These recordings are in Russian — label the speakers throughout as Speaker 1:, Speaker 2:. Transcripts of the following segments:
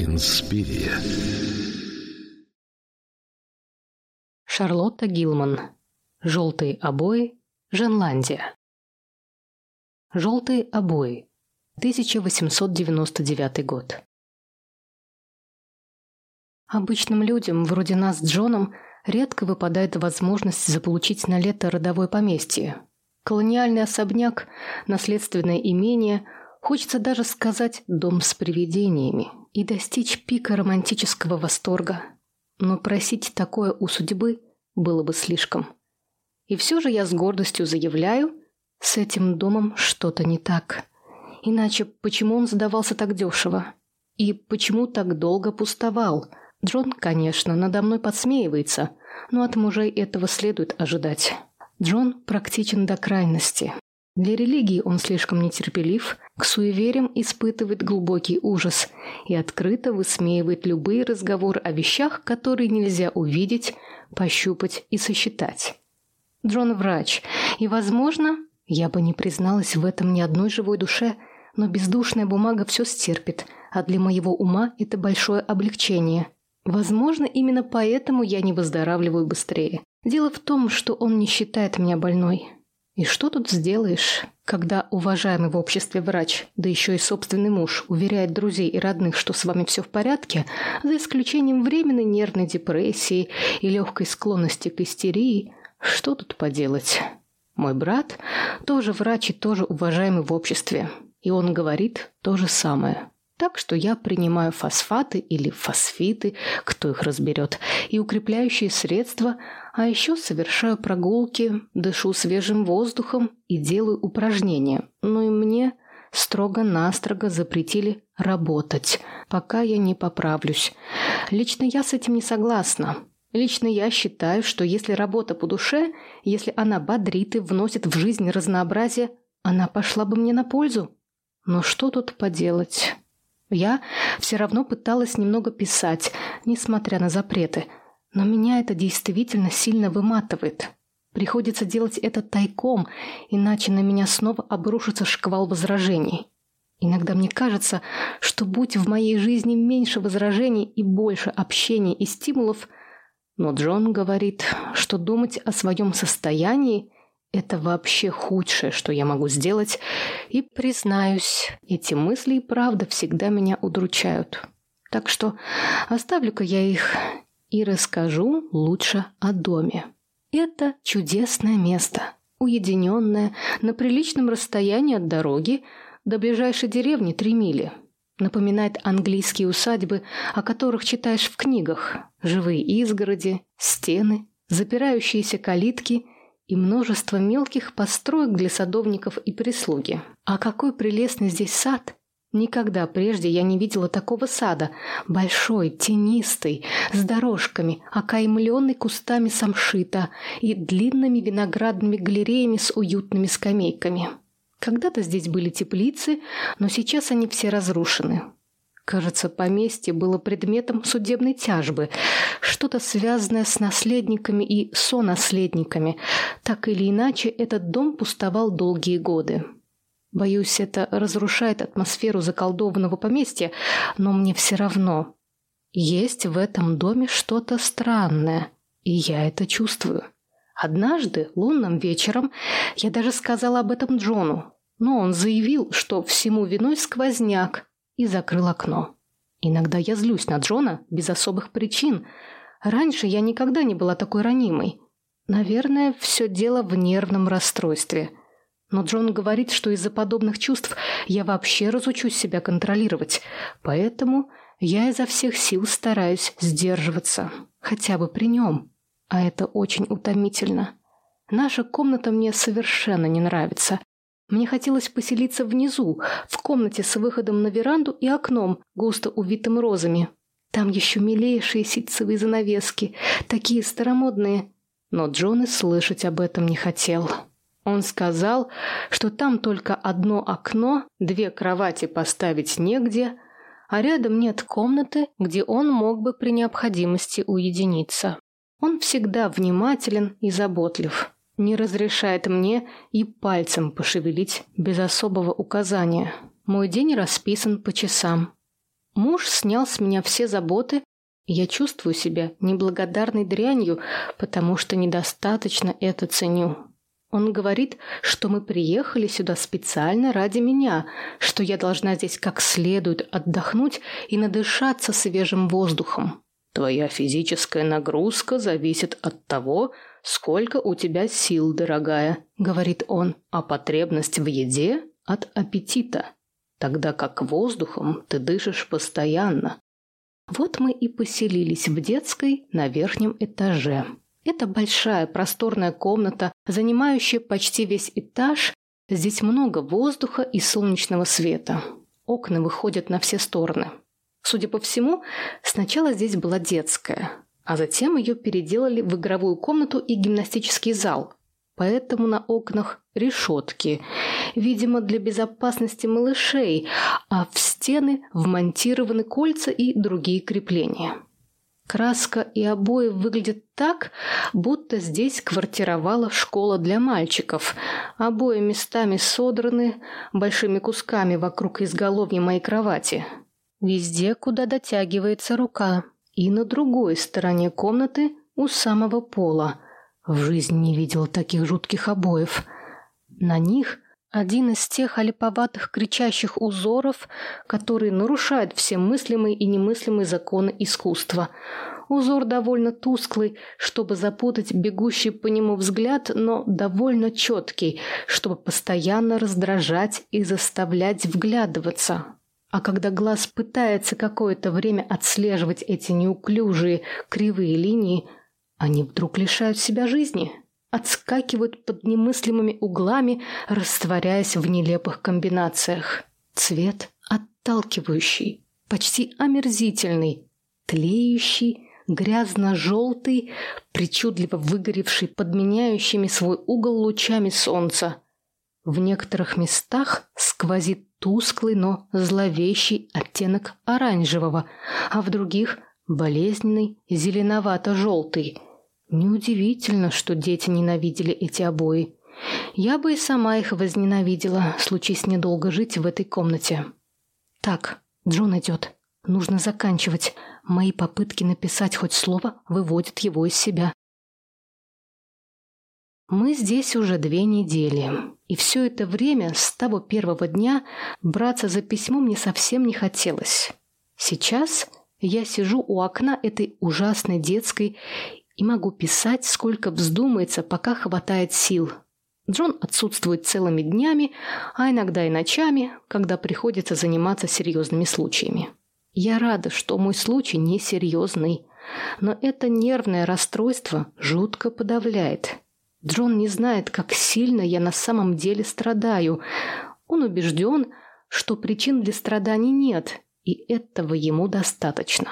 Speaker 1: Инспирия.
Speaker 2: Шарлотта Гилман. Желтые обои. Женландия. Желтые обои. 1899 год. Обычным людям, вроде нас с Джоном, редко выпадает возможность заполучить на лето родовое поместье. Колониальный особняк, наследственное имение, хочется даже сказать «дом с привидениями» и достичь пика романтического восторга. Но просить такое у судьбы было бы слишком. И все же я с гордостью заявляю, с этим домом что-то не так. Иначе почему он сдавался так дешево? И почему так долго пустовал? Джон, конечно, надо мной подсмеивается, но от мужей этого следует ожидать. Джон практичен до крайности. Для религии он слишком нетерпелив, к суевериям испытывает глубокий ужас и открыто высмеивает любые разговоры о вещах, которые нельзя увидеть, пощупать и сосчитать. Джон врач, и, возможно, я бы не призналась в этом ни одной живой душе, но бездушная бумага все стерпит, а для моего ума это большое облегчение. Возможно, именно поэтому я не выздоравливаю быстрее. Дело в том, что он не считает меня больной. И что тут сделаешь, когда уважаемый в обществе врач, да еще и собственный муж, уверяет друзей и родных, что с вами все в порядке, за исключением временной нервной депрессии и легкой склонности к истерии, что тут поделать? Мой брат тоже врач и тоже уважаемый в обществе, и он говорит то же самое. Так что я принимаю фосфаты или фосфиты, кто их разберет, и укрепляющие средства, а еще совершаю прогулки, дышу свежим воздухом и делаю упражнения. Ну и мне строго-настрого запретили работать, пока я не поправлюсь. Лично я с этим не согласна. Лично я считаю, что если работа по душе, если она бодрит и вносит в жизнь разнообразие, она пошла бы мне на пользу. Но что тут поделать? Я все равно пыталась немного писать, несмотря на запреты, но меня это действительно сильно выматывает. Приходится делать это тайком, иначе на меня снова обрушится шквал возражений. Иногда мне кажется, что будь в моей жизни меньше возражений и больше общения и стимулов, но Джон говорит, что думать о своем состоянии это вообще худшее, что я могу сделать, и, признаюсь, эти мысли и правда всегда меня удручают. Так что оставлю-ка я их и расскажу лучше о доме. Это чудесное место, уединенное, на приличном расстоянии от дороги, до ближайшей деревни три мили. Напоминает английские усадьбы, о которых читаешь в книгах. Живые изгороди, стены, запирающиеся калитки – и множество мелких построек для садовников и прислуги. А какой прелестный здесь сад! Никогда прежде я не видела такого сада. Большой, тенистый, с дорожками, окаймленный кустами самшита и длинными виноградными галереями с уютными скамейками. Когда-то здесь были теплицы, но сейчас они все разрушены. Кажется, поместье было предметом судебной тяжбы, что-то связанное с наследниками и сонаследниками. Так или иначе, этот дом пустовал долгие годы. Боюсь, это разрушает атмосферу заколдованного поместья, но мне все равно. Есть в этом доме что-то странное, и я это чувствую. Однажды, лунным вечером, я даже сказала об этом Джону, но он заявил, что всему виной сквозняк, и закрыл окно. Иногда я злюсь на Джона без особых причин. Раньше я никогда не была такой ранимой. Наверное, все дело в нервном расстройстве. Но Джон говорит, что из-за подобных чувств я вообще разучусь себя контролировать. Поэтому я изо всех сил стараюсь сдерживаться. Хотя бы при нем. А это очень утомительно. Наша комната мне совершенно не нравится. Мне хотелось поселиться внизу, в комнате с выходом на веранду и окном, густо увитым розами. Там еще милейшие ситцевые занавески, такие старомодные. Но Джон и слышать об этом не хотел. Он сказал, что там только одно окно, две кровати поставить негде, а рядом нет комнаты, где он мог бы при необходимости уединиться. Он всегда внимателен и заботлив. Не разрешает мне и пальцем пошевелить без особого указания. Мой день расписан по часам. Муж снял с меня все заботы, и я чувствую себя неблагодарной дрянью, потому что недостаточно это ценю. Он говорит, что мы приехали сюда специально ради меня, что я должна здесь как следует отдохнуть и надышаться свежим воздухом. Твоя физическая нагрузка зависит от того, сколько у тебя сил, дорогая, говорит он, а потребность в еде от аппетита, тогда как воздухом ты дышишь постоянно. Вот мы и поселились в детской на верхнем этаже. Это большая просторная комната, занимающая почти весь этаж. Здесь много воздуха и солнечного света. Окна выходят на все стороны. Судя по всему, сначала здесь была детская, а затем ее переделали в игровую комнату и гимнастический зал. Поэтому на окнах решетки, видимо, для безопасности малышей, а в стены вмонтированы кольца и другие крепления. Краска и обои выглядят так, будто здесь квартировала школа для мальчиков. Обои местами содраны большими кусками вокруг изголовья моей кровати. Везде, куда дотягивается рука. И на другой стороне комнаты, у самого пола. В жизни не видел таких жутких обоев. На них один из тех олиповатых кричащих узоров, которые нарушают все мыслимые и немыслимые законы искусства. Узор довольно тусклый, чтобы запутать бегущий по нему взгляд, но довольно четкий, чтобы постоянно раздражать и заставлять вглядываться. А когда глаз пытается какое-то время отслеживать эти неуклюжие кривые линии, они вдруг лишают себя жизни отскакивают под немыслимыми углами, растворяясь в нелепых комбинациях. Цвет отталкивающий, почти омерзительный, тлеющий, грязно-желтый, причудливо выгоревший под меняющими свой угол лучами солнца. В некоторых местах сквозит тусклый, но зловещий оттенок оранжевого, а в других – болезненный зеленовато-желтый – Неудивительно, что дети ненавидели эти обои. Я бы и сама их возненавидела, случись недолго жить в этой комнате. Так, Джон идет. Нужно заканчивать. Мои попытки написать хоть слово выводят его из себя. Мы здесь уже две недели, и все это время, с того первого дня, браться за письмо мне совсем не хотелось. Сейчас я сижу у окна этой ужасной детской и могу писать, сколько вздумается, пока хватает сил. Джон отсутствует целыми днями, а иногда и ночами, когда приходится заниматься серьезными случаями. Я рада, что мой случай несерьезный, но это нервное расстройство жутко подавляет. Джон не знает, как сильно я на самом деле страдаю. Он убежден, что причин для страданий нет, и этого ему достаточно.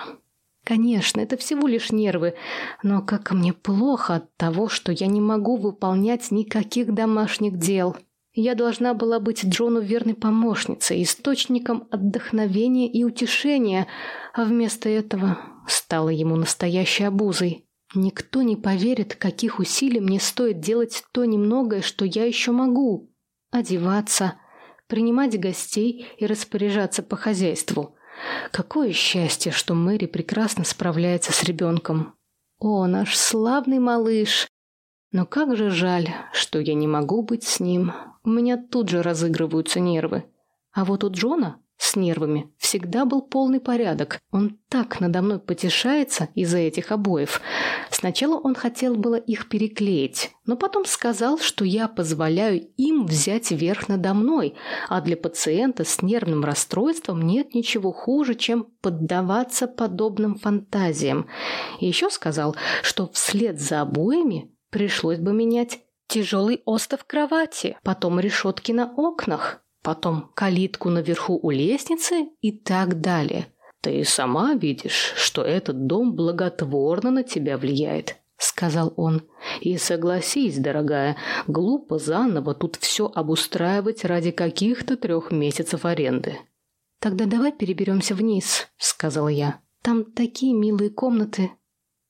Speaker 2: Конечно, это всего лишь нервы, но как мне плохо от того, что я не могу выполнять никаких домашних дел. Я должна была быть Джону верной помощницей, источником отдохновения и утешения, а вместо этого стала ему настоящей обузой. Никто не поверит, каких усилий мне стоит делать то немногое, что я еще могу. Одеваться, принимать гостей и распоряжаться по хозяйству. Какое счастье, что Мэри прекрасно справляется с ребенком. О, наш славный малыш! Но как же жаль, что я не могу быть с ним. У меня тут же разыгрываются нервы. А вот у Джона с нервами всегда был полный порядок. Он так надо мной потешается из-за этих обоев. Сначала он хотел было их переклеить, но потом сказал, что я позволяю им взять верх надо мной, а для пациента с нервным расстройством нет ничего хуже, чем поддаваться подобным фантазиям. Еще сказал, что вслед за обоями пришлось бы менять тяжелый остов кровати, потом решетки на окнах потом калитку наверху у лестницы и так далее. Ты сама видишь, что этот дом благотворно на тебя влияет, сказал он. И согласись, дорогая, глупо заново тут все обустраивать ради каких-то трех месяцев аренды. Тогда давай переберемся вниз, сказала я. Там такие милые комнаты.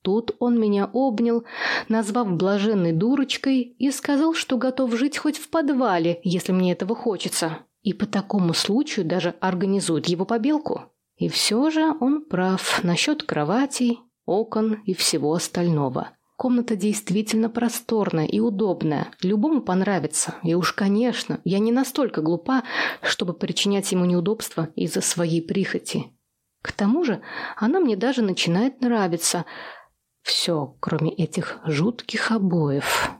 Speaker 2: Тут он меня обнял, назвав блаженной дурочкой, и сказал, что готов жить хоть в подвале, если мне этого хочется. И по такому случаю даже организует его побелку. И все же он прав насчет кроватей, окон и всего остального. Комната действительно просторная и удобная. Любому понравится. И уж, конечно, я не настолько глупа, чтобы причинять ему неудобства из-за своей прихоти. К тому же она мне даже начинает нравиться – все, кроме этих жутких обоев.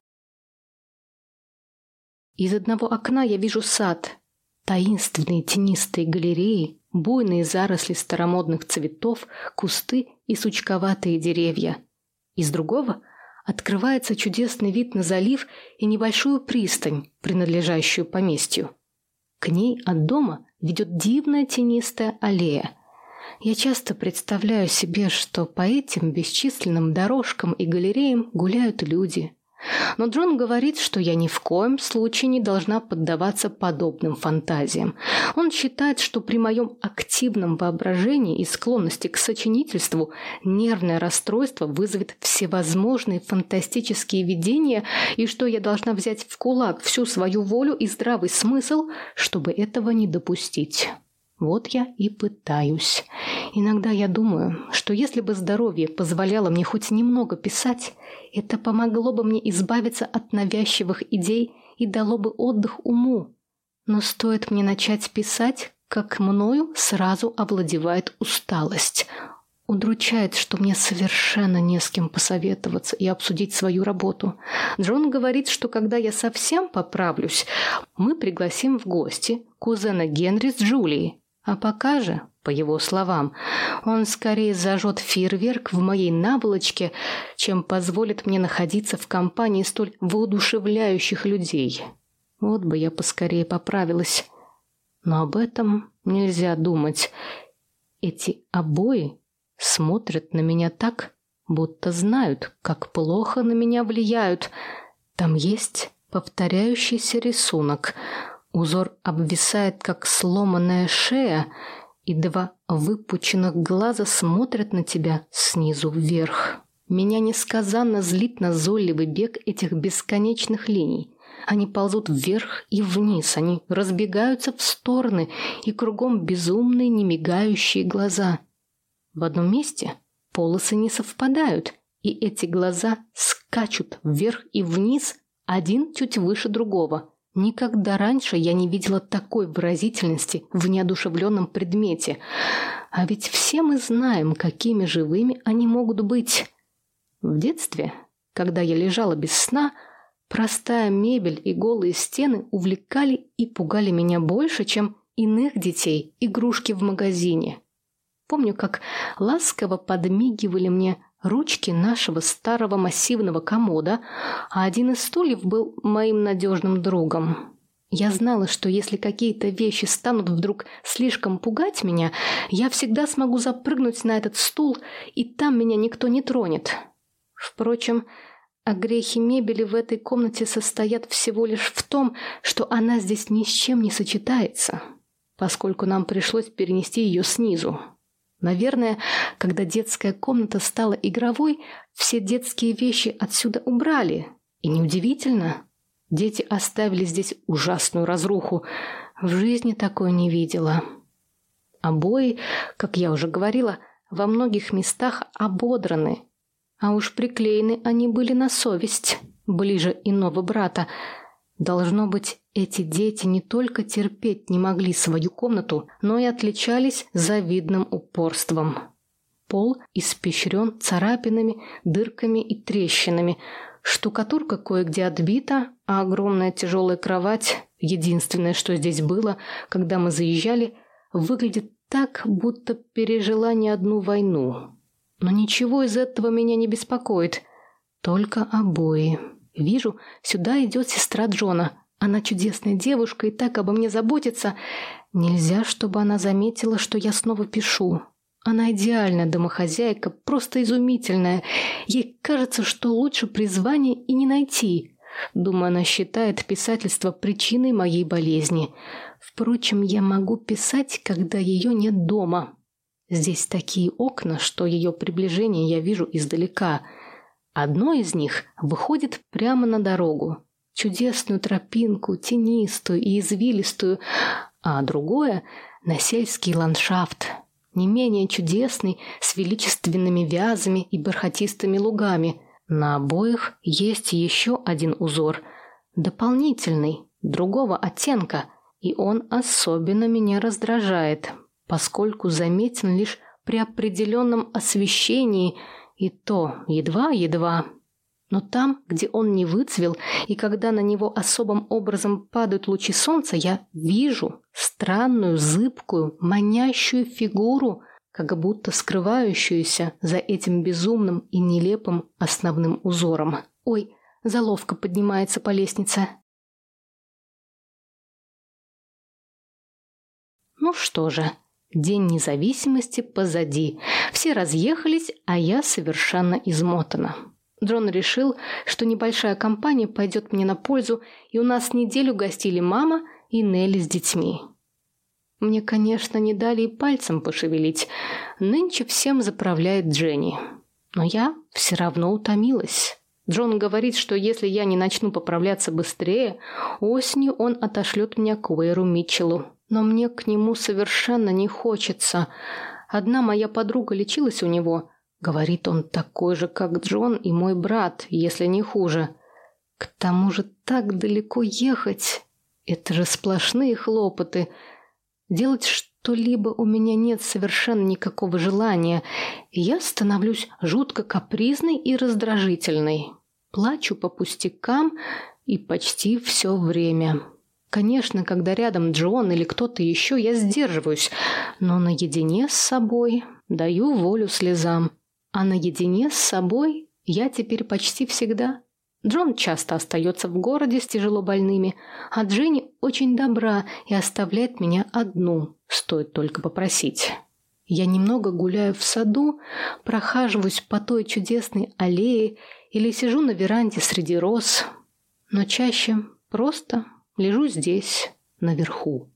Speaker 2: Из одного окна я вижу сад. Таинственные тенистые галереи, буйные заросли старомодных цветов, кусты и сучковатые деревья. Из другого открывается чудесный вид на залив и небольшую пристань, принадлежащую поместью. К ней от дома ведет дивная тенистая аллея – я часто представляю себе, что по этим бесчисленным дорожкам и галереям гуляют люди. Но Джон говорит, что я ни в коем случае не должна поддаваться подобным фантазиям. Он считает, что при моем активном воображении и склонности к сочинительству нервное расстройство вызовет всевозможные фантастические видения и что я должна взять в кулак всю свою волю и здравый смысл, чтобы этого не допустить. Вот я и пытаюсь. Иногда я думаю, что если бы здоровье позволяло мне хоть немного писать, это помогло бы мне избавиться от навязчивых идей и дало бы отдых уму. Но стоит мне начать писать, как мною сразу овладевает усталость. Удручает, что мне совершенно не с кем посоветоваться и обсудить свою работу. Джон говорит, что когда я совсем поправлюсь, мы пригласим в гости кузена Генри с Джулией. А пока же, по его словам, он скорее зажжет фейерверк в моей наволочке, чем позволит мне находиться в компании столь воодушевляющих людей. Вот бы я поскорее поправилась. Но об этом нельзя думать. Эти обои смотрят на меня так, будто знают, как плохо на меня влияют. Там есть повторяющийся рисунок — Узор обвисает, как сломанная шея, и два выпученных глаза смотрят на тебя снизу вверх. Меня несказанно злит назойливый бег этих бесконечных линий. Они ползут вверх и вниз, они разбегаются в стороны, и кругом безумные, немигающие глаза. В одном месте полосы не совпадают, и эти глаза скачут вверх и вниз, один чуть выше другого – Никогда раньше я не видела такой выразительности в неодушевленном предмете. А ведь все мы знаем, какими живыми они могут быть. В детстве, когда я лежала без сна, простая мебель и голые стены увлекали и пугали меня больше, чем иных детей игрушки в магазине. Помню, как ласково подмигивали мне ручки нашего старого массивного комода, а один из стульев был моим надежным другом. Я знала, что если какие-то вещи станут вдруг слишком пугать меня, я всегда смогу запрыгнуть на этот стул, и там меня никто не тронет. Впрочем, а грехи мебели в этой комнате состоят всего лишь в том, что она здесь ни с чем не сочетается, поскольку нам пришлось перенести ее снизу. Наверное, когда детская комната стала игровой, все детские вещи отсюда убрали. И неудивительно. Дети оставили здесь ужасную разруху. В жизни такой не видела. Обои, как я уже говорила, во многих местах ободраны. А уж приклеены они были на совесть, ближе иного брата – Должно быть, эти дети не только терпеть не могли свою комнату, но и отличались завидным упорством. Пол испещрен царапинами, дырками и трещинами. Штукатурка кое-где отбита, а огромная тяжелая кровать, единственное, что здесь было, когда мы заезжали, выглядит так, будто пережила не одну войну. Но ничего из этого меня не беспокоит, только обои. Вижу, сюда идет сестра Джона. Она чудесная девушка и так обо мне заботится. Нельзя, чтобы она заметила, что я снова пишу. Она идеальная домохозяйка, просто изумительная. Ей кажется, что лучше призвания и не найти. Думаю, она считает писательство причиной моей болезни. Впрочем, я могу писать, когда ее нет дома. Здесь такие окна, что ее приближение я вижу издалека. Одно из них выходит прямо на дорогу. Чудесную тропинку, тенистую и извилистую, а другое — на сельский ландшафт, не менее чудесный, с величественными вязами и бархатистыми лугами. На обоих есть еще один узор, дополнительный, другого оттенка, и он особенно меня раздражает, поскольку заметен лишь при определенном освещении, и то едва-едва. Но там, где он не выцвел, и когда на него особым образом падают лучи солнца, я вижу странную, зыбкую, манящую фигуру, как будто скрывающуюся за этим безумным и нелепым основным узором. Ой, заловка поднимается по лестнице. Ну что же, День независимости позади. Все разъехались, а я совершенно измотана. Джон решил, что небольшая компания пойдет мне на пользу, и у нас неделю гостили мама и Нелли с детьми. Мне, конечно, не дали и пальцем пошевелить. Нынче всем заправляет Дженни. Но я все равно утомилась. Джон говорит, что если я не начну поправляться быстрее, осенью он отошлет меня к Уэйру Митчеллу. Но мне к нему совершенно не хочется. Одна моя подруга лечилась у него. Говорит, он такой же, как Джон и мой брат, если не хуже. К тому же так далеко ехать. Это же сплошные хлопоты. Делать что-либо у меня нет совершенно никакого желания. Я становлюсь жутко капризной и раздражительной. Плачу по пустякам и почти все время. Конечно, когда рядом Джон или кто-то еще, я сдерживаюсь, но наедине с собой даю волю слезам. А наедине с собой я теперь почти всегда. Джон часто остается в городе с тяжело больными, а Дженни очень добра и оставляет меня одну, стоит только попросить. Я немного гуляю в саду, прохаживаюсь по той чудесной аллее или сижу на веранде среди роз, но чаще просто Лежу здесь, наверху.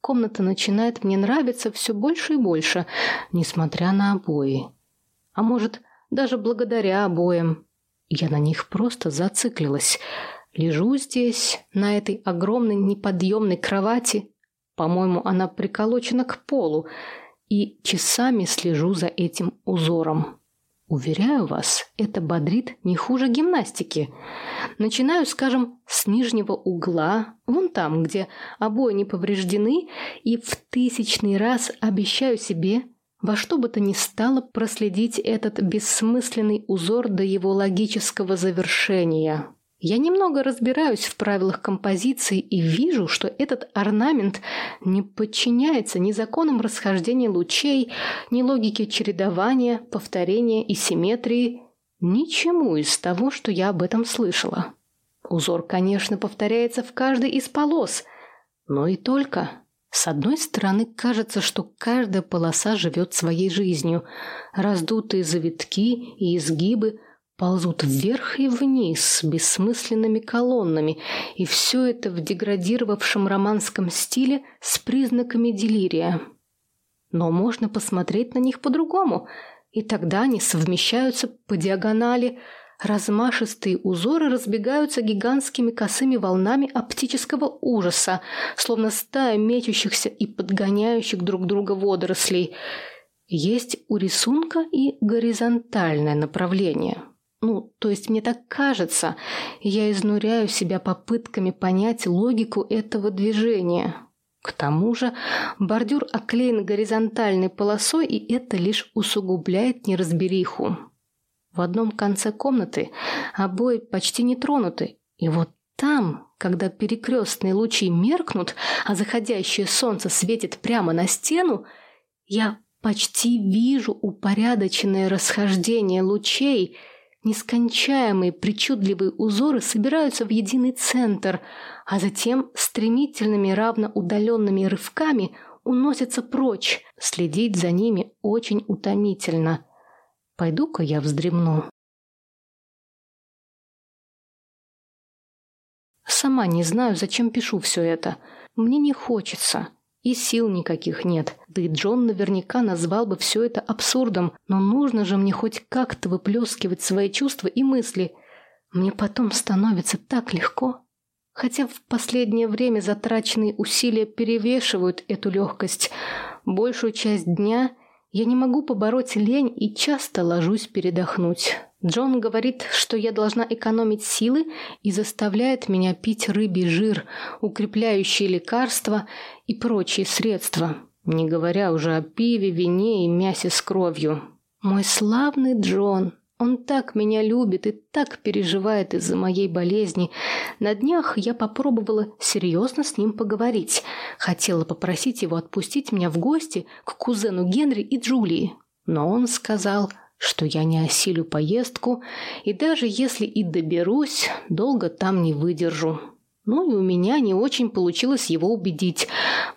Speaker 2: Комната начинает мне нравиться все больше и больше, несмотря на обои. А может, даже благодаря обоям. Я на них просто зациклилась. Лежу здесь, на этой огромной неподъемной кровати. По-моему, она приколочена к полу. И часами слежу за этим узором. Уверяю вас, это бодрит не хуже гимнастики. Начинаю, скажем, с нижнего угла, вон там, где обои не повреждены, и в тысячный раз обещаю себе во что бы то ни стало проследить этот бессмысленный узор до его логического завершения. Я немного разбираюсь в правилах композиции и вижу, что этот орнамент не подчиняется ни законам расхождения лучей, ни логике чередования, повторения и симметрии, ничему из того, что я об этом слышала. Узор, конечно, повторяется в каждой из полос, но и только. С одной стороны, кажется, что каждая полоса живет своей жизнью. Раздутые завитки и изгибы – ползут вверх и вниз бессмысленными колоннами, и все это в деградировавшем романском стиле с признаками делирия. Но можно посмотреть на них по-другому, и тогда они совмещаются по диагонали, размашистые узоры разбегаются гигантскими косыми волнами оптического ужаса, словно стая мечущихся и подгоняющих друг друга водорослей. Есть у рисунка и горизонтальное направление – ну, то есть мне так кажется, я изнуряю себя попытками понять логику этого движения. К тому же бордюр оклеен горизонтальной полосой, и это лишь усугубляет неразбериху. В одном конце комнаты обои почти не тронуты, и вот там, когда перекрестные лучи меркнут, а заходящее солнце светит прямо на стену, я почти вижу упорядоченное расхождение лучей – Нескончаемые причудливые узоры собираются в единый центр, а затем стремительными равноудаленными рывками уносятся прочь. Следить за ними очень утомительно. Пойду-ка я вздремну. Сама не знаю, зачем пишу все это. Мне не хочется. И сил никаких нет. Да и Джон наверняка назвал бы все это абсурдом. Но нужно же мне хоть как-то выплескивать свои чувства и мысли. Мне потом становится так легко. Хотя в последнее время затраченные усилия перевешивают эту легкость. Большую часть дня я не могу побороть лень и часто ложусь передохнуть. Джон говорит, что я должна экономить силы и заставляет меня пить рыбий жир, укрепляющие лекарства и прочие средства, не говоря уже о пиве, вине и мясе с кровью. Мой славный Джон, он так меня любит и так переживает из-за моей болезни. На днях я попробовала серьезно с ним поговорить. Хотела попросить его отпустить меня в гости к кузену Генри и Джулии. Но он сказал, что я не осилю поездку, и даже если и доберусь, долго там не выдержу. Ну и у меня не очень получилось его убедить,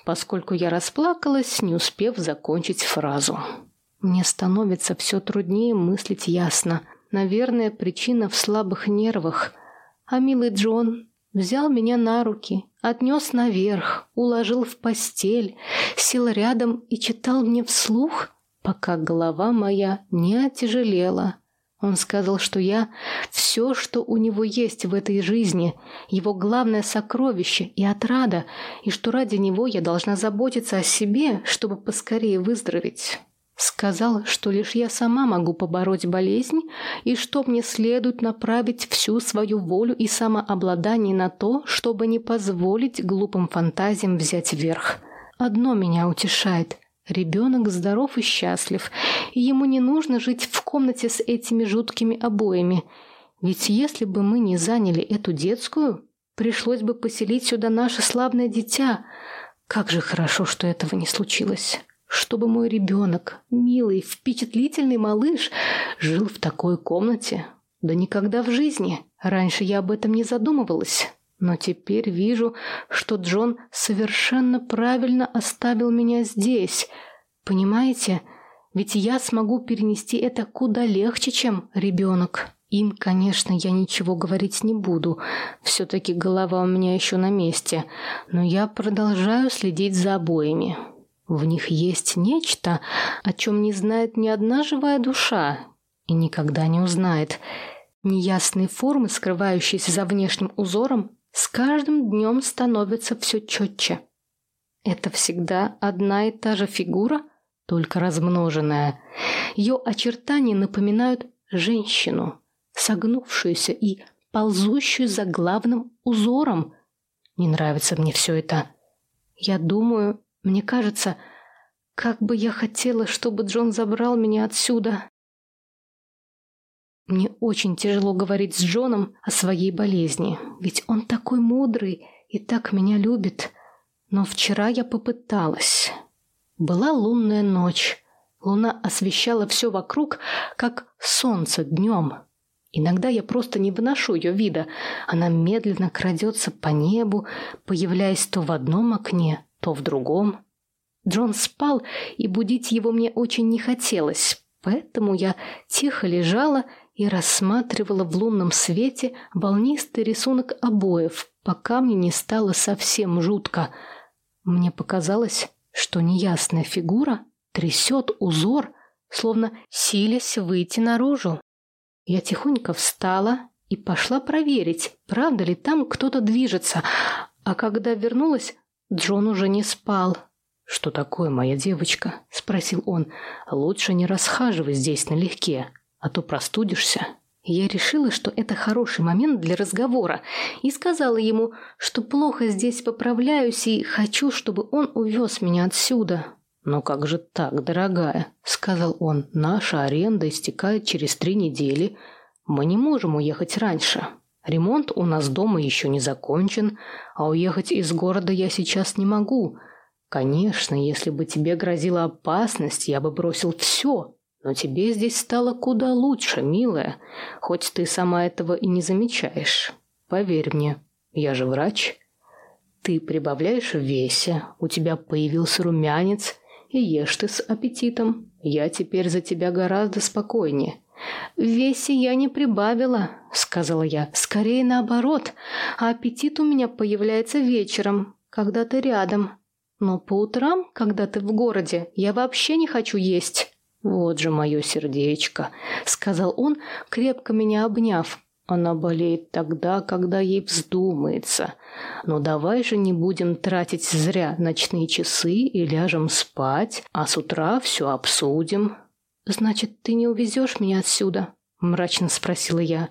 Speaker 2: поскольку я расплакалась, не успев закончить фразу. Мне становится все труднее мыслить ясно. Наверное, причина в слабых нервах. А милый Джон взял меня на руки, отнес наверх, уложил в постель, сел рядом и читал мне вслух, пока голова моя не отяжелела. Он сказал, что я — все, что у него есть в этой жизни, его главное сокровище и отрада, и что ради него я должна заботиться о себе, чтобы поскорее выздороветь. Сказал, что лишь я сама могу побороть болезнь и что мне следует направить всю свою волю и самообладание на то, чтобы не позволить глупым фантазиям взять верх. Одно меня утешает. Ребенок здоров и счастлив, и ему не нужно жить в комнате с этими жуткими обоями. Ведь если бы мы не заняли эту детскую, пришлось бы поселить сюда наше славное дитя. Как же хорошо, что этого не случилось чтобы мой ребенок, милый, впечатлительный малыш, жил в такой комнате. Да никогда в жизни. Раньше я об этом не задумывалась. Но теперь вижу, что Джон совершенно правильно оставил меня здесь. Понимаете? Ведь я смогу перенести это куда легче, чем ребенок. Им, конечно, я ничего говорить не буду. Все-таки голова у меня еще на месте. Но я продолжаю следить за обоими. В них есть нечто, о чем не знает ни одна живая душа и никогда не узнает. Неясные формы, скрывающиеся за внешним узором, с каждым днем становятся все четче. Это всегда одна и та же фигура, только размноженная. Ее очертания напоминают женщину, согнувшуюся и ползущую за главным узором. Не нравится мне все это. Я думаю, мне кажется, как бы я хотела, чтобы Джон забрал меня отсюда. Мне очень тяжело говорить с Джоном о своей болезни, ведь он такой мудрый и так меня любит. Но вчера я попыталась. Была лунная ночь. Луна освещала все вокруг, как солнце днем. Иногда я просто не выношу ее вида. Она медленно крадется по небу, появляясь то в одном окне, то в другом. Джон спал, и будить его мне очень не хотелось, поэтому я тихо лежала и рассматривала в лунном свете волнистый рисунок обоев, пока мне не стало совсем жутко. Мне показалось, что неясная фигура трясет узор, словно силясь выйти наружу. Я тихонько встала и пошла проверить, правда ли там кто-то движется, а когда вернулась, Джон уже не спал. «Что такое, моя девочка?» – спросил он. «Лучше не расхаживай здесь налегке, а то простудишься». Я решила, что это хороший момент для разговора, и сказала ему, что плохо здесь поправляюсь и хочу, чтобы он увез меня отсюда. «Но как же так, дорогая?» – сказал он. «Наша аренда истекает через три недели. Мы не можем уехать раньше». Ремонт у нас дома еще не закончен, а уехать из города я сейчас не могу. Конечно, если бы тебе грозила опасность, я бы бросил все. Но тебе здесь стало куда лучше, милая, хоть ты сама этого и не замечаешь. Поверь мне, я же врач. Ты прибавляешь в весе, у тебя появился румянец, и ешь ты с аппетитом. Я теперь за тебя гораздо спокойнее. «В весе я не прибавила», — сказала я. «Скорее наоборот. А аппетит у меня появляется вечером, когда ты рядом. Но по утрам, когда ты в городе, я вообще не хочу есть». «Вот же мое сердечко», — сказал он, крепко меня обняв. «Она болеет тогда, когда ей вздумается. Но давай же не будем тратить зря ночные часы и ляжем спать, а с утра все обсудим». «Значит, ты не увезешь меня отсюда?» — мрачно спросила я.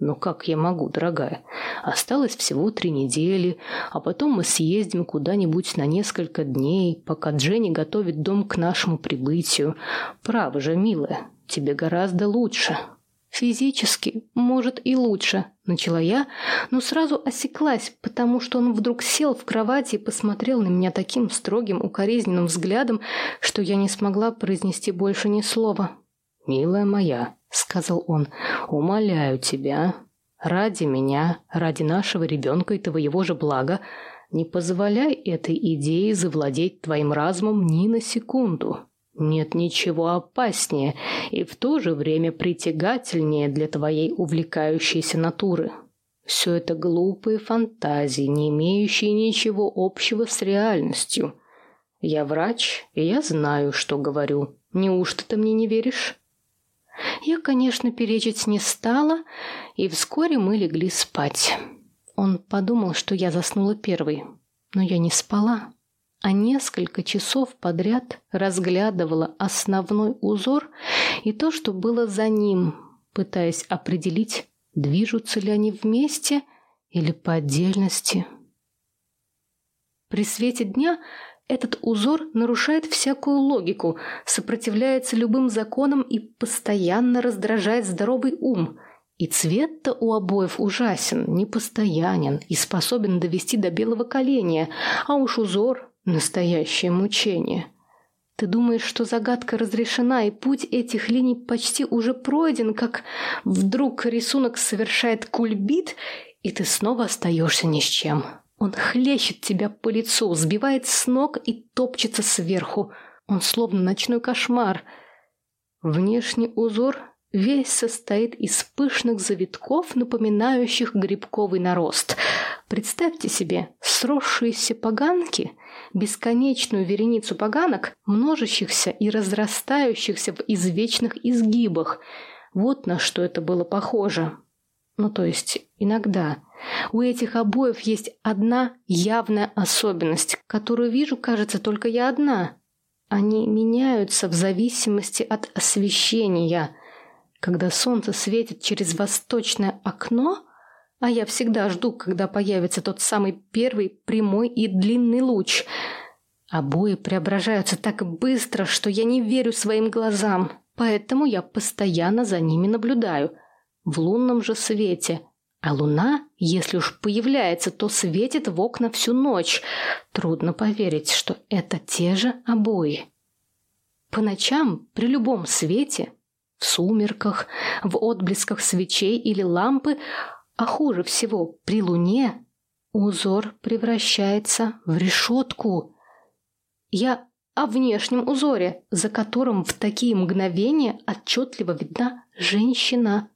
Speaker 2: «Ну как я могу, дорогая? Осталось всего три недели, а потом мы съездим куда-нибудь на несколько дней, пока Дженни готовит дом к нашему прибытию. Право же, милая, тебе гораздо лучше». «Физически, может, и лучше», — начала я, но сразу осеклась, потому что он вдруг сел в кровати и посмотрел на меня таким строгим, укоризненным взглядом, что я не смогла произнести больше ни слова. «Милая моя», — сказал он, — «умоляю тебя, ради меня, ради нашего ребенка и твоего же блага, не позволяй этой идее завладеть твоим разумом ни на секунду. Нет ничего опаснее и в то же время притягательнее для твоей увлекающейся натуры. Все это глупые фантазии, не имеющие ничего общего с реальностью. Я врач, и я знаю, что говорю. Неужто ты мне не веришь?» Я, конечно, перечить не стала, и вскоре мы легли спать. Он подумал, что я заснула первой, но я не спала, а несколько часов подряд разглядывала основной узор и то, что было за ним, пытаясь определить, движутся ли они вместе или по отдельности. При свете дня этот узор нарушает всякую логику, сопротивляется любым законам и постоянно раздражает здоровый ум. И цвет-то у обоев ужасен, непостоянен и способен довести до белого коленя, а уж узор – настоящее мучение. Ты думаешь, что загадка разрешена, и путь этих линий почти уже пройден, как вдруг рисунок совершает кульбит, и ты снова остаешься ни с чем. Он хлещет тебя по лицу, сбивает с ног и топчется сверху. Он словно ночной кошмар. Внешний узор весь состоит из пышных завитков, напоминающих грибковый нарост. Представьте себе сросшиеся поганки, бесконечную вереницу поганок, множащихся и разрастающихся в извечных изгибах. Вот на что это было похоже. Ну, то есть иногда. У этих обоев есть одна явная особенность, которую вижу, кажется, только я одна. Они меняются в зависимости от освещения. Когда солнце светит через восточное окно, а я всегда жду, когда появится тот самый первый прямой и длинный луч, обои преображаются так быстро, что я не верю своим глазам, поэтому я постоянно за ними наблюдаю. В лунном же свете – а луна, если уж появляется, то светит в окна всю ночь. Трудно поверить, что это те же обои. По ночам, при любом свете, в сумерках, в отблесках свечей или лампы, а хуже всего, при луне, узор превращается в решетку. Я о внешнем узоре, за которым в такие мгновения отчетливо видна женщина.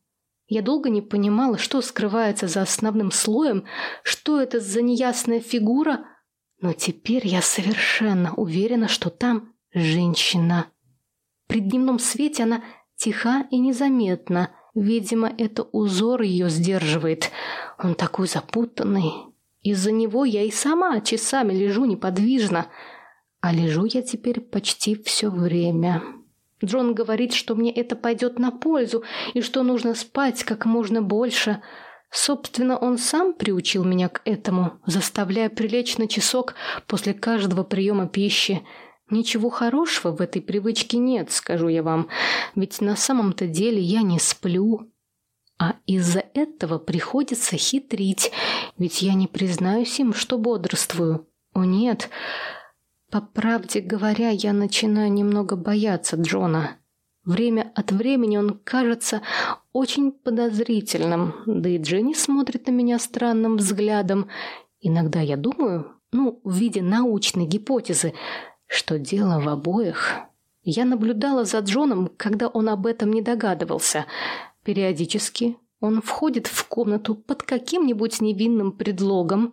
Speaker 2: Я долго не понимала, что скрывается за основным слоем, что это за неясная фигура, но теперь я совершенно уверена, что там женщина. При дневном свете она тиха и незаметна. Видимо, это узор ее сдерживает. Он такой запутанный. Из-за него я и сама часами лежу неподвижно. А лежу я теперь почти все время. Джон говорит, что мне это пойдет на пользу и что нужно спать как можно больше. Собственно, он сам приучил меня к этому, заставляя прилечь на часок после каждого приема пищи. Ничего хорошего в этой привычке нет, скажу я вам, ведь на самом-то деле я не сплю. А из-за этого приходится хитрить, ведь я не признаюсь им, что бодрствую. О нет, по правде говоря, я начинаю немного бояться Джона. Время от времени он кажется очень подозрительным, да и Дженни смотрит на меня странным взглядом. Иногда я думаю, ну, в виде научной гипотезы, что дело в обоих. Я наблюдала за Джоном, когда он об этом не догадывался. Периодически он входит в комнату под каким-нибудь невинным предлогом,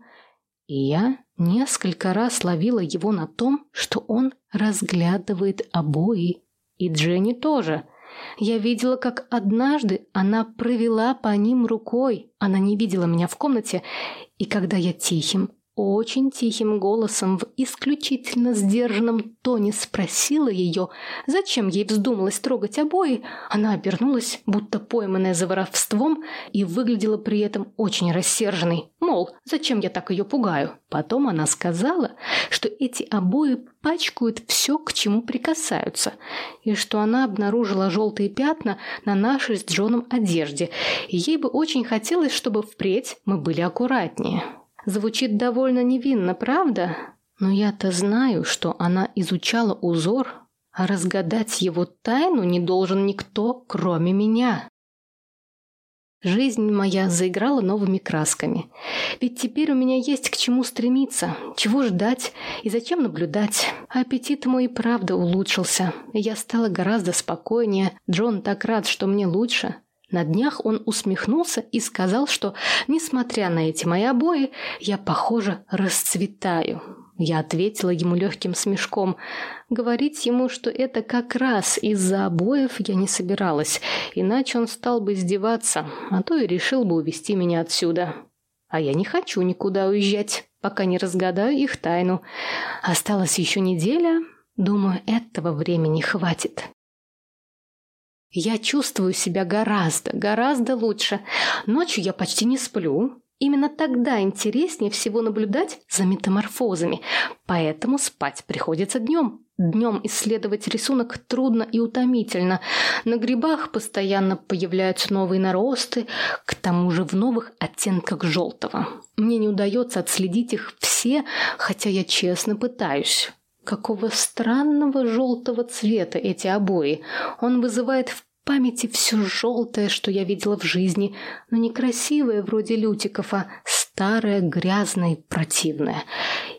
Speaker 2: и я Несколько раз ловила его на том, что он разглядывает обои. И Дженни тоже. Я видела, как однажды она провела по ним рукой. Она не видела меня в комнате, и когда я тихим, очень тихим голосом в исключительно сдержанном тоне спросила ее, зачем ей вздумалось трогать обои, она обернулась, будто пойманная за воровством, и выглядела при этом очень рассерженной. Мол, зачем я так ее пугаю? Потом она сказала, что эти обои пачкают все, к чему прикасаются, и что она обнаружила желтые пятна на нашей с Джоном одежде, и ей бы очень хотелось, чтобы впредь мы были аккуратнее. Звучит довольно невинно, правда? Но я-то знаю, что она изучала узор, а разгадать его тайну не должен никто, кроме меня. Жизнь моя заиграла новыми красками. Ведь теперь у меня есть к чему стремиться, чего ждать и зачем наблюдать. Аппетит мой и правда улучшился. Я стала гораздо спокойнее. Джон так рад, что мне лучше. На днях он усмехнулся и сказал, что, несмотря на эти мои обои, я, похоже, расцветаю. Я ответила ему легким смешком. Говорить ему, что это как раз из-за обоев я не собиралась, иначе он стал бы издеваться, а то и решил бы увести меня отсюда. А я не хочу никуда уезжать, пока не разгадаю их тайну. Осталась еще неделя, думаю, этого времени хватит. Я чувствую себя гораздо, гораздо лучше. Ночью я почти не сплю. Именно тогда интереснее всего наблюдать за метаморфозами, поэтому спать приходится днем. Днем исследовать рисунок трудно и утомительно. На грибах постоянно появляются новые наросты, к тому же в новых оттенках желтого. Мне не удается отследить их все, хотя я честно пытаюсь. Какого странного желтого цвета эти обои. Он вызывает в памяти все желтое, что я видела в жизни, но не красивое вроде Лютиков, а старое, грязное и противное.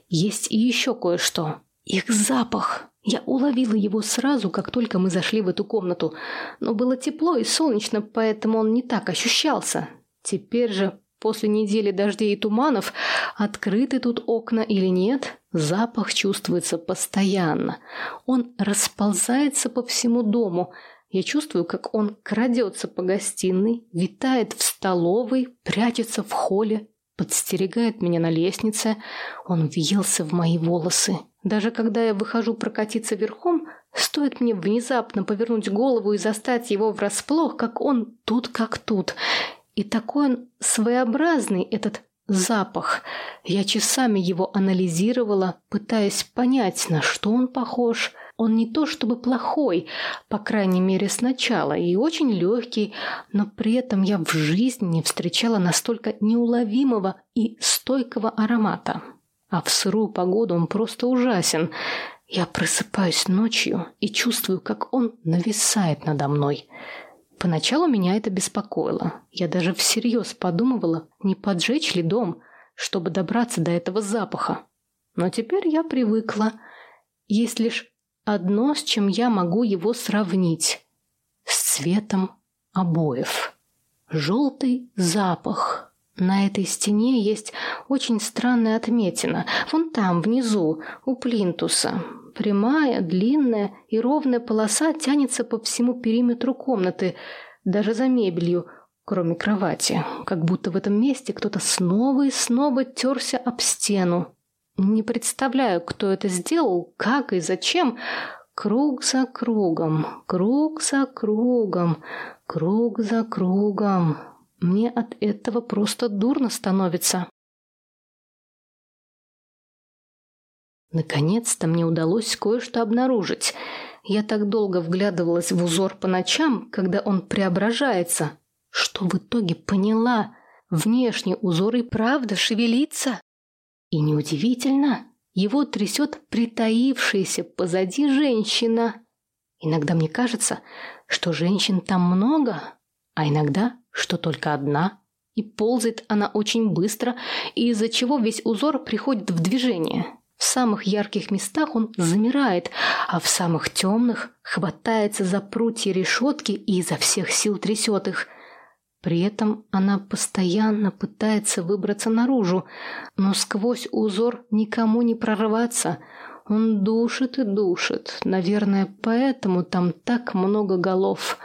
Speaker 2: Есть и еще кое-что. Их запах. Я уловила его сразу, как только мы зашли в эту комнату. Но было тепло и солнечно, поэтому он не так ощущался. Теперь же После недели дождей и туманов, открыты тут окна или нет, запах чувствуется постоянно. Он расползается по всему дому. Я чувствую, как он крадется по гостиной, витает в столовой, прячется в холле, подстерегает меня на лестнице. Он въелся в мои волосы. Даже когда я выхожу прокатиться верхом, стоит мне внезапно повернуть голову и застать его врасплох, как он тут как тут – и такой он своеобразный, этот запах. Я часами его анализировала, пытаясь понять, на что он похож. Он не то чтобы плохой, по крайней мере сначала, и очень легкий, но при этом я в жизни не встречала настолько неуловимого и стойкого аромата. А в сырую погоду он просто ужасен. Я просыпаюсь ночью и чувствую, как он нависает надо мной. Поначалу меня это беспокоило. Я даже всерьез подумывала, не поджечь ли дом, чтобы добраться до этого запаха. Но теперь я привыкла. Есть лишь одно, с чем я могу его сравнить. С цветом обоев. Желтый запах. На этой стене есть очень странная отметина. Вон там, внизу, у плинтуса. Прямая, длинная и ровная полоса тянется по всему периметру комнаты, даже за мебелью, кроме кровати. Как будто в этом месте кто-то снова и снова терся об стену. Не представляю, кто это сделал, как и зачем. Круг за кругом, круг за кругом, круг за кругом. Мне от этого просто дурно становится. Наконец-то мне удалось кое-что обнаружить. Я так долго вглядывалась в узор по ночам, когда он преображается, что в итоге поняла, внешний узор и правда шевелится. И неудивительно, его трясет притаившаяся позади женщина. Иногда мне кажется, что женщин там много, а иногда, что только одна. И ползает она очень быстро, из-за чего весь узор приходит в движение. В самых ярких местах он замирает, а в самых темных хватается за прутья решетки и изо всех сил трясет их. При этом она постоянно пытается выбраться наружу, но сквозь узор никому не прорваться. Он душит и душит. Наверное, поэтому там так много голов.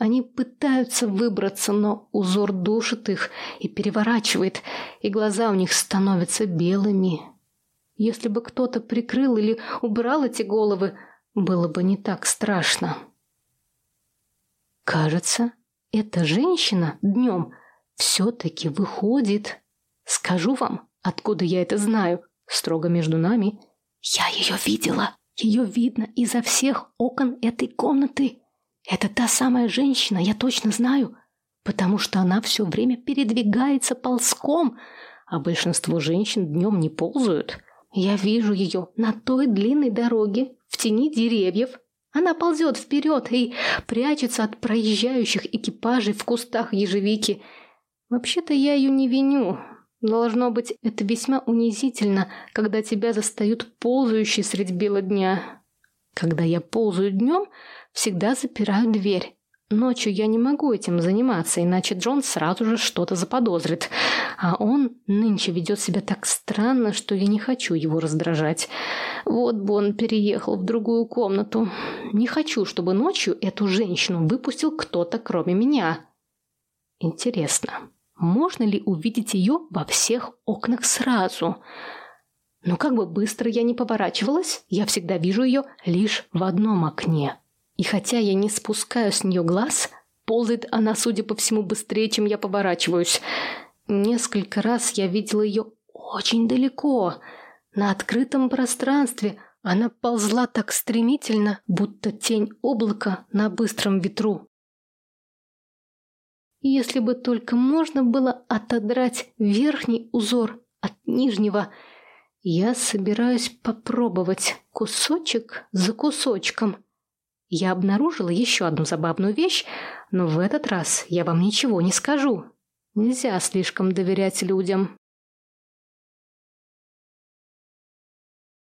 Speaker 2: Они пытаются выбраться, но узор душит их и переворачивает, и глаза у них становятся белыми. Если бы кто-то прикрыл или убрал эти головы, было бы не так страшно. Кажется, эта женщина днем все-таки выходит. Скажу вам, откуда я это знаю, строго между нами. Я ее видела. Ее видно изо всех окон этой комнаты. Это та самая женщина, я точно знаю, потому что она все время передвигается ползком, а большинство женщин днем не ползают. Я вижу ее на той длинной дороге, в тени деревьев, она ползет вперед и прячется от проезжающих экипажей в кустах ежевики. Вообще-то я ее не виню. Должно быть, это весьма унизительно, когда тебя застают ползающей средь бела дня. Когда я ползаю днем, всегда запираю дверь. Ночью я не могу этим заниматься, иначе Джон сразу же что-то заподозрит. А он нынче ведет себя так странно, что я не хочу его раздражать. Вот бы он переехал в другую комнату. Не хочу, чтобы ночью эту женщину выпустил кто-то, кроме меня. Интересно, можно ли увидеть ее во всех окнах сразу? Но как бы быстро я не поворачивалась, я всегда вижу ее лишь в одном окне. И хотя я не спускаю с нее глаз, ползает она, судя по всему, быстрее, чем я поворачиваюсь. Несколько раз я видела ее очень далеко, на открытом пространстве. Она ползла так стремительно, будто тень облака на быстром ветру. Если бы только можно было отодрать верхний узор от нижнего, я собираюсь попробовать кусочек за кусочком – я обнаружила еще одну забавную вещь, но в этот раз я вам ничего не скажу. Нельзя слишком доверять людям.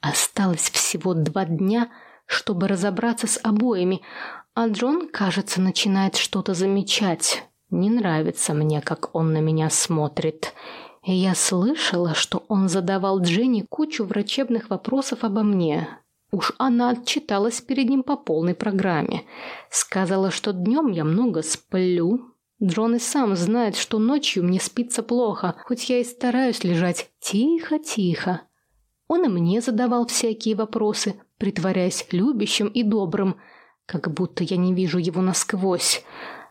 Speaker 2: Осталось всего два дня, чтобы разобраться с обоими, а Джон, кажется, начинает что-то замечать. Не нравится мне, как он на меня смотрит. И я слышала, что он задавал Дженни кучу врачебных вопросов обо мне. Уж она отчиталась перед ним по полной программе. Сказала, что днем я много сплю. Джон и сам знает, что ночью мне спится плохо, хоть я и стараюсь лежать тихо-тихо. Он и мне задавал всякие вопросы, притворяясь любящим и добрым, как будто я не вижу его насквозь.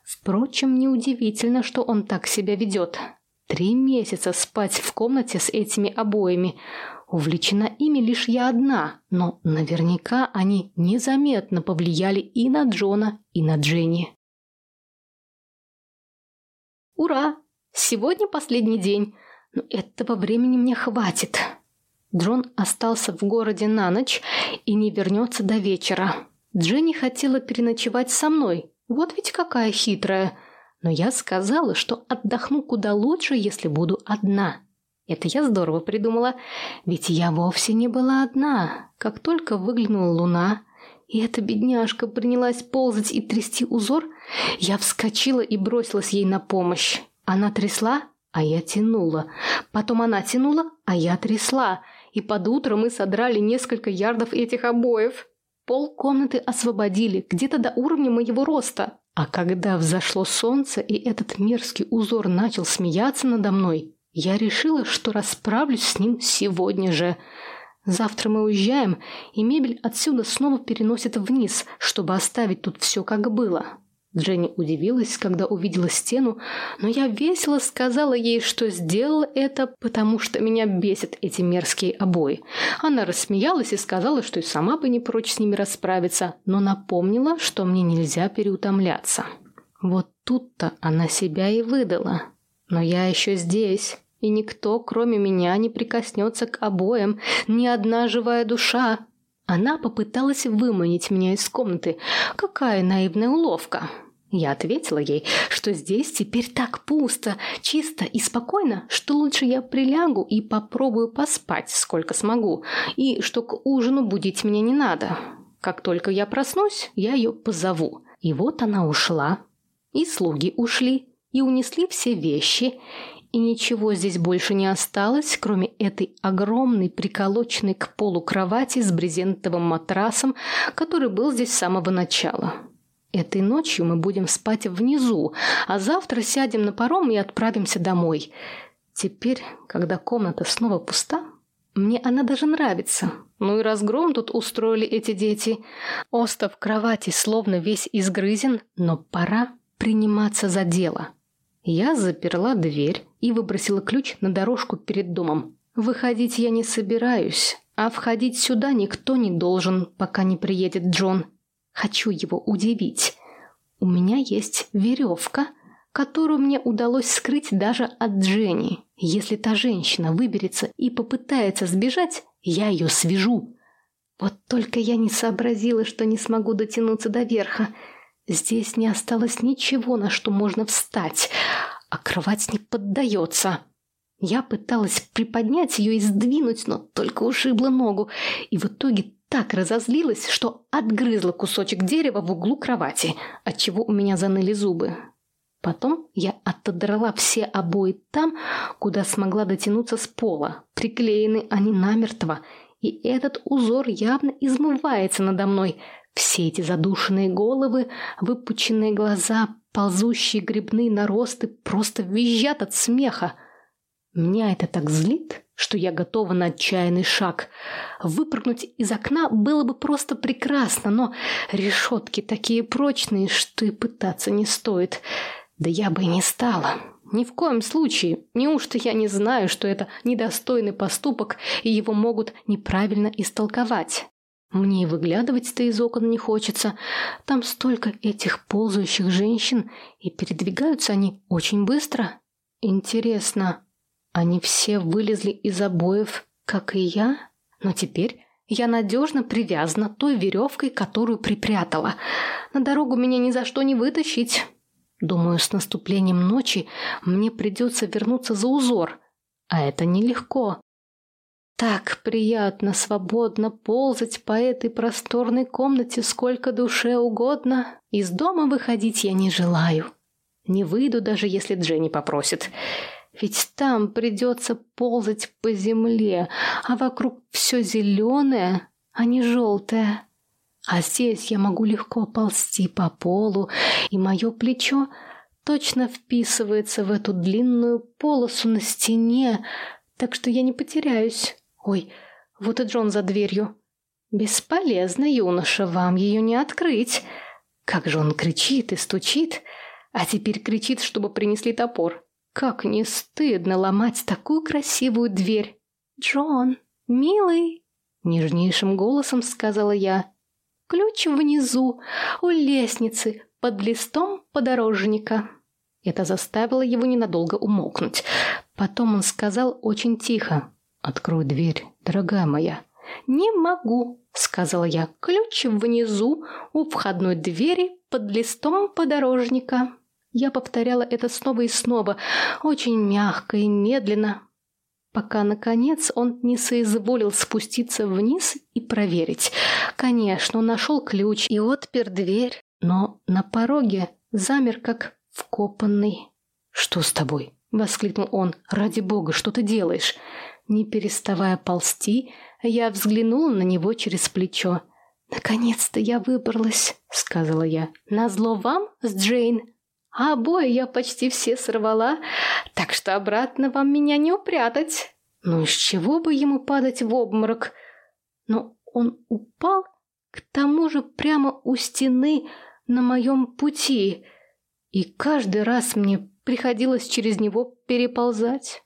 Speaker 2: Впрочем, неудивительно, что он так себя ведет. Три месяца спать в комнате с этими обоями – Увлечена ими лишь я одна, но наверняка они незаметно повлияли и на Джона, и на Дженни. «Ура! Сегодня последний день, но этого времени мне хватит». Джон остался в городе на ночь и не вернется до вечера. Дженни хотела переночевать со мной, вот ведь какая хитрая. Но я сказала, что отдохну куда лучше, если буду одна. Это я здорово придумала, ведь я вовсе не была одна. Как только выглянула луна, и эта бедняжка принялась ползать и трясти узор, я вскочила и бросилась ей на помощь. Она трясла, а я тянула. Потом она тянула, а я трясла. И под утро мы содрали несколько ярдов этих обоев. Пол комнаты освободили, где-то до уровня моего роста. А когда взошло солнце, и этот мерзкий узор начал смеяться надо мной, я решила, что расправлюсь с ним сегодня же. Завтра мы уезжаем, и мебель отсюда снова переносят вниз, чтобы оставить тут все как было. Дженни удивилась, когда увидела стену, но я весело сказала ей, что сделала это, потому что меня бесят эти мерзкие обои. Она рассмеялась и сказала, что и сама бы не прочь с ними расправиться, но напомнила, что мне нельзя переутомляться. Вот тут-то она себя и выдала. Но я еще здесь и никто, кроме меня, не прикоснется к обоям, ни одна живая душа. Она попыталась выманить меня из комнаты. Какая наивная уловка. Я ответила ей, что здесь теперь так пусто, чисто и спокойно, что лучше я прилягу и попробую поспать, сколько смогу, и что к ужину будить меня не надо. Как только я проснусь, я ее позову. И вот она ушла. И слуги ушли. и унесли все вещи, и ничего здесь больше не осталось, кроме этой огромной, приколоченной к полу кровати с брезентовым матрасом, который был здесь с самого начала. Этой ночью мы будем спать внизу, а завтра сядем на паром и отправимся домой. Теперь, когда комната снова пуста, мне она даже нравится. Ну и разгром тут устроили эти дети. Остов кровати словно весь изгрызен, но пора приниматься за дело. Я заперла дверь и выбросила ключ на дорожку перед домом. Выходить я не собираюсь, а входить сюда никто не должен, пока не приедет Джон. Хочу его удивить. У меня есть веревка, которую мне удалось скрыть даже от Дженни. Если та женщина выберется и попытается сбежать, я ее свяжу. Вот только я не сообразила, что не смогу дотянуться до верха. Здесь не осталось ничего, на что можно встать, а кровать не поддается. Я пыталась приподнять ее и сдвинуть, но только ушибла ногу, и в итоге так разозлилась, что отгрызла кусочек дерева в углу кровати, отчего у меня заныли зубы. Потом я отодрала все обои там, куда смогла дотянуться с пола. Приклеены они намертво, и этот узор явно измывается надо мной – все эти задушенные головы, выпученные глаза, ползущие грибные наросты просто визжат от смеха. Меня это так злит, что я готова на отчаянный шаг. Выпрыгнуть из окна было бы просто прекрасно, но решетки такие прочные, что и пытаться не стоит. Да я бы и не стала. Ни в коем случае. Неужто я не знаю, что это недостойный поступок, и его могут неправильно истолковать? Мне и выглядывать-то из окон не хочется. Там столько этих ползающих женщин, и передвигаются они очень быстро. Интересно, они все вылезли из обоев, как и я? Но теперь я надежно привязана той веревкой, которую припрятала. На дорогу меня ни за что не вытащить. Думаю, с наступлением ночи мне придется вернуться за узор. А это нелегко. Так приятно, свободно ползать по этой просторной комнате сколько душе угодно. Из дома выходить я не желаю. Не выйду, даже если Дженни попросит. Ведь там придется ползать по земле, а вокруг все зеленое, а не желтое. А здесь я могу легко ползти по полу, и мое плечо точно вписывается в эту длинную полосу на стене, так что я не потеряюсь. Ой, вот и Джон за дверью. Бесполезно, юноша, вам ее не открыть. Как же он кричит и стучит, а теперь кричит, чтобы принесли топор. Как не стыдно ломать такую красивую дверь. Джон, милый, нежнейшим голосом сказала я. Ключ внизу, у лестницы, под листом подорожника. Это заставило его ненадолго умолкнуть. Потом он сказал очень тихо, «Открой дверь, дорогая моя». «Не могу», — сказала я. «Ключ внизу, у входной двери, под листом подорожника». Я повторяла это снова и снова, очень мягко и медленно, пока, наконец, он не соизволил спуститься вниз и проверить. Конечно, он нашел ключ и отпер дверь, но на пороге замер, как вкопанный. «Что с тобой?» — воскликнул он. «Ради бога, что ты делаешь?» Не переставая ползти, я взглянула на него через плечо. «Наконец-то я выбралась», — сказала я. «Назло вам с Джейн. А обои я почти все сорвала, так что обратно вам меня не упрятать». Ну из чего бы ему падать в обморок? Но он упал, к тому же прямо у стены на моем пути, и каждый раз мне приходилось через него переползать.